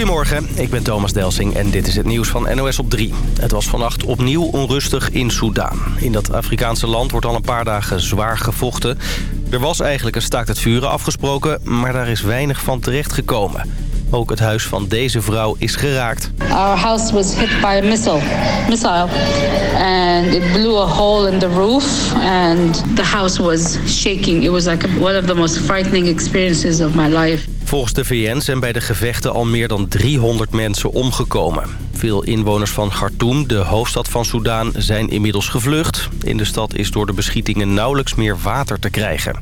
Goedemorgen, ik ben Thomas Delsing en dit is het nieuws van NOS op 3. Het was vannacht opnieuw onrustig in Soudaan. In dat Afrikaanse land wordt al een paar dagen zwaar gevochten. Er was eigenlijk een staakt het vuren afgesproken, maar daar is weinig van terechtgekomen. Ook het huis van deze vrouw is geraakt. Our house was hit by a missile, missile, and it blew a hole in the roof, and the house was shaking. It was like one of the most frightening experiences of my life. Volgens de VN zijn bij de gevechten al meer dan 300 mensen omgekomen. Veel inwoners van Khartoum, de hoofdstad van Soudaan, zijn inmiddels gevlucht. In de stad is door de beschietingen nauwelijks meer water te krijgen.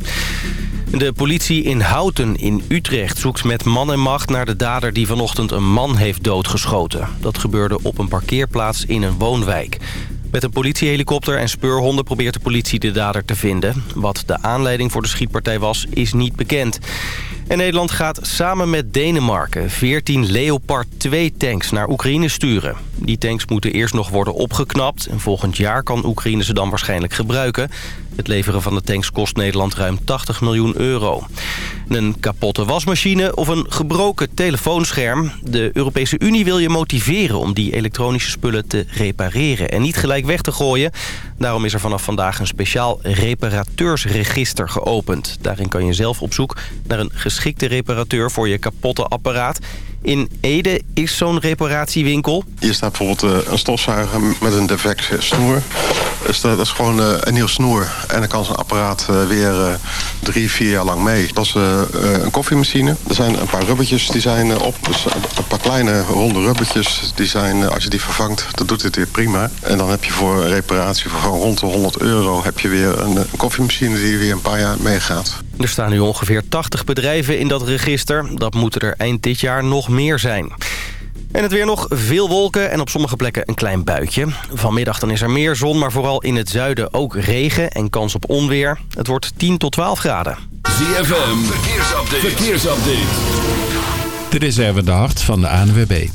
De politie in Houten in Utrecht zoekt met man en macht naar de dader die vanochtend een man heeft doodgeschoten. Dat gebeurde op een parkeerplaats in een woonwijk. Met een politiehelikopter en speurhonden probeert de politie de dader te vinden. Wat de aanleiding voor de schietpartij was, is niet bekend. En Nederland gaat samen met Denemarken 14 Leopard 2 tanks naar Oekraïne sturen. Die tanks moeten eerst nog worden opgeknapt en volgend jaar kan Oekraïne ze dan waarschijnlijk gebruiken. Het leveren van de tanks kost Nederland ruim 80 miljoen euro. Een kapotte wasmachine of een gebroken telefoonscherm. De Europese Unie wil je motiveren om die elektronische spullen te repareren... en niet gelijk weg te gooien. Daarom is er vanaf vandaag een speciaal reparateursregister geopend. Daarin kan je zelf op zoek naar een geschikte reparateur voor je kapotte apparaat... In Ede is zo'n reparatiewinkel. Hier staat bijvoorbeeld eh, een stofzuiger met een defect snoer. Dus dat is gewoon eh, een nieuw snoer. En dan kan zo'n apparaat eh, weer drie, vier jaar lang mee. Dat is een koffiemachine. Er zijn een paar rubbertjes die zijn op. Dus een paar kleine ronde rubbertjes. Die zijn, als je die vervangt, dan doet dit weer prima. En dan heb je voor reparatie van rond de 100 euro... heb je weer een koffiemachine die weer een paar jaar meegaat. Er staan nu ongeveer 80 bedrijven in dat register. Dat moeten er eind dit jaar nog meer zijn. En het weer nog veel wolken en op sommige plekken een klein buitje. Vanmiddag dan is er meer zon, maar vooral in het zuiden ook regen en kans op onweer. Het wordt 10 tot 12 graden. ZFM, verkeersupdate. verkeersupdate. Dit is de Hart van de ANWB.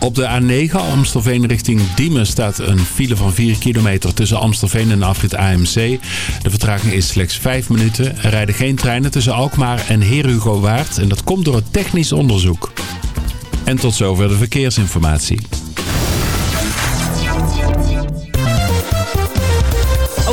Op de A9 Amstelveen richting Diemen staat een file van 4 kilometer tussen Amstelveen en afrit AMC. De vertraging is slechts 5 minuten. Er rijden geen treinen tussen Alkmaar en Heer Waard en dat komt door het technisch onderzoek. En tot zover de verkeersinformatie.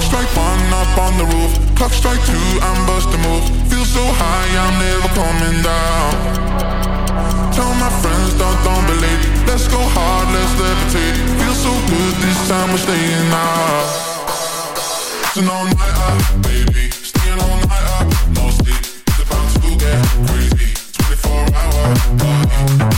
Clock strike one up on the roof. Clock strike two, I'm busting moves. Feel so high, I'm never coming down. Tell my friends, don't, don't believe. Let's go hard, let's levitate. Feel so good, this time we're staying out. It's an all-nighter, baby. Staying all-nighter, no sleep. It's about to get crazy. 24 hour party.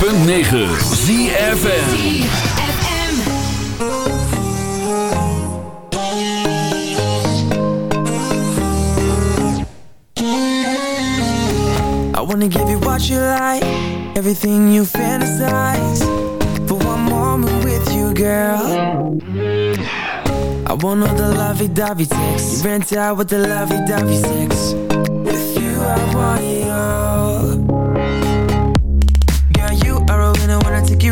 106.9 ZFM. I wanna give you what you like, everything you fantasize. For one moment with you, girl. I want all the lovey-dovey sex. You rent out with the lovey-dovey sex. With you, I want it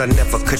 I never could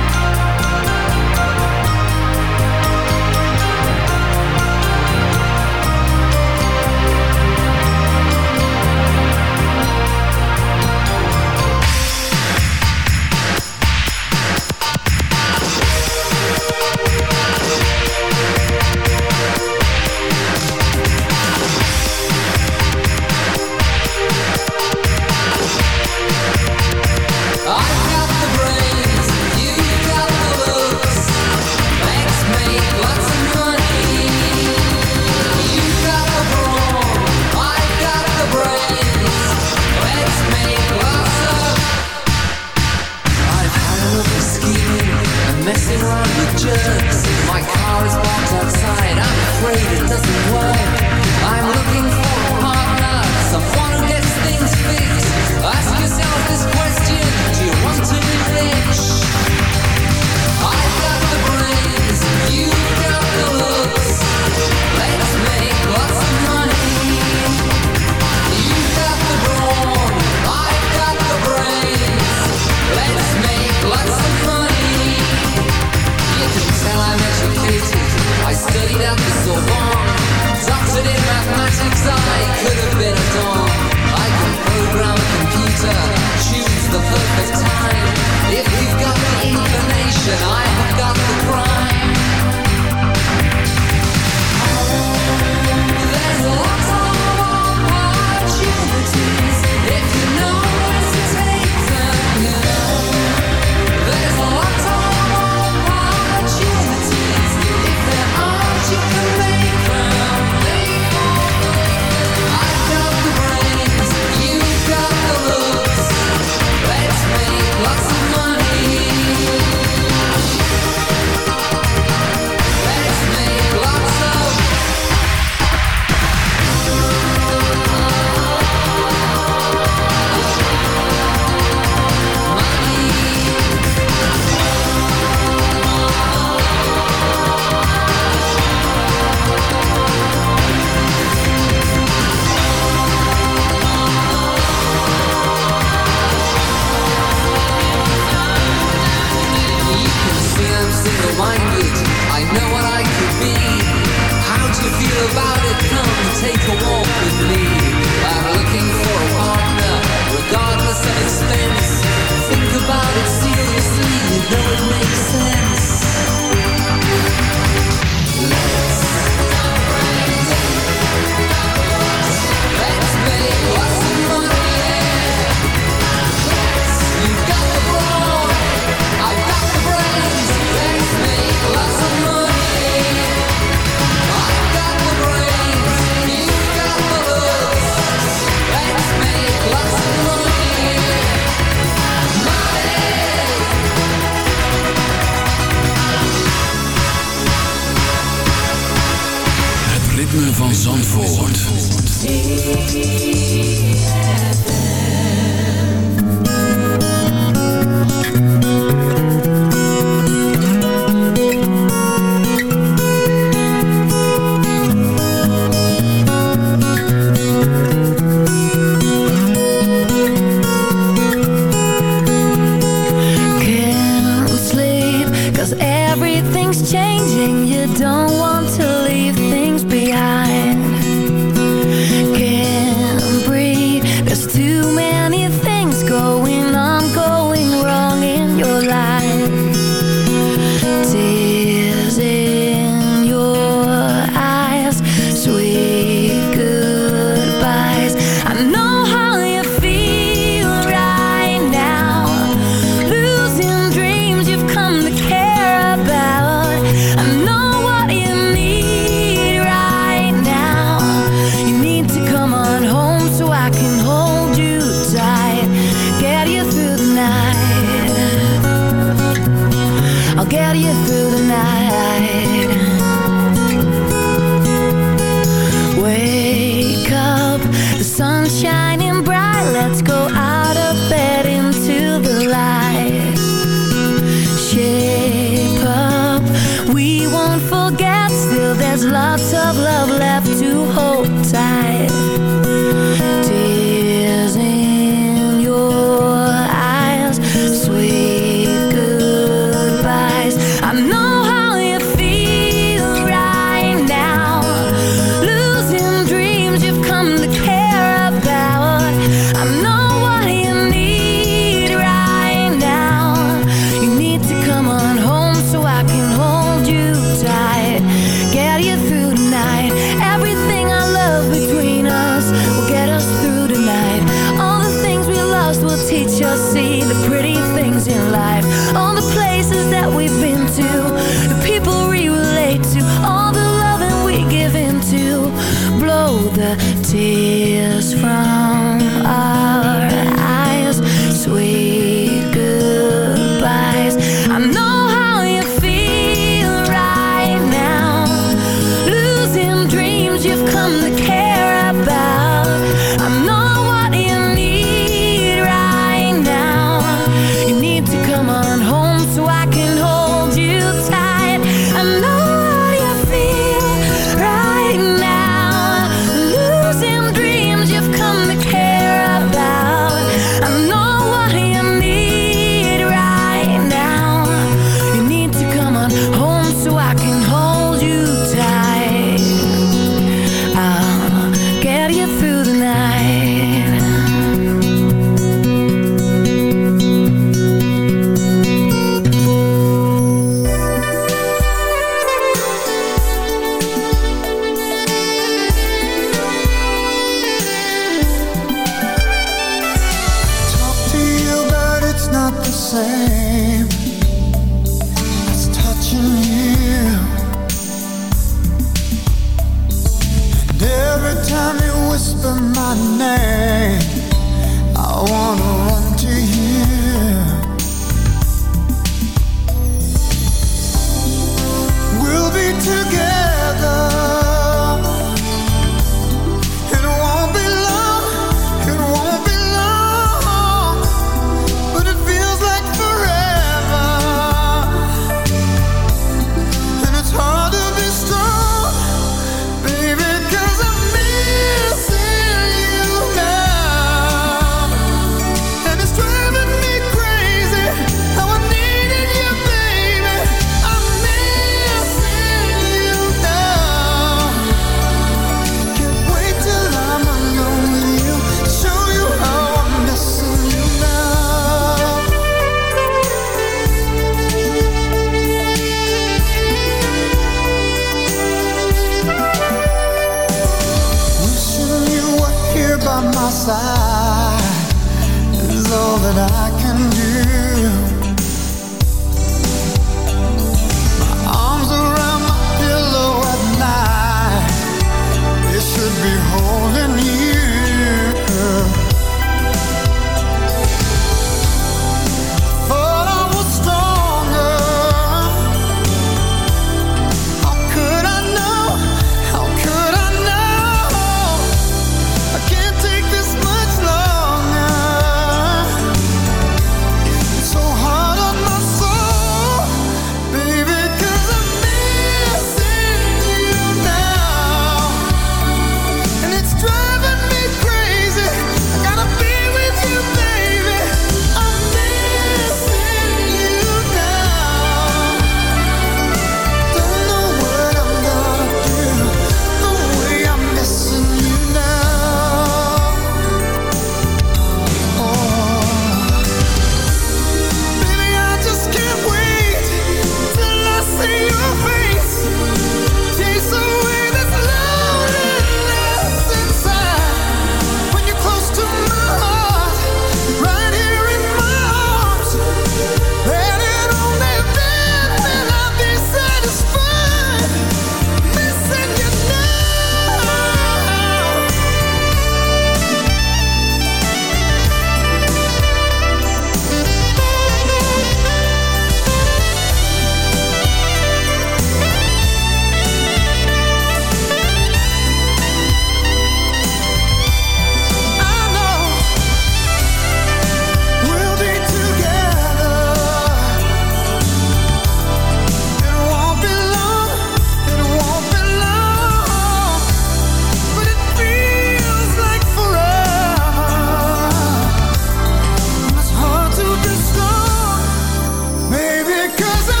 cause I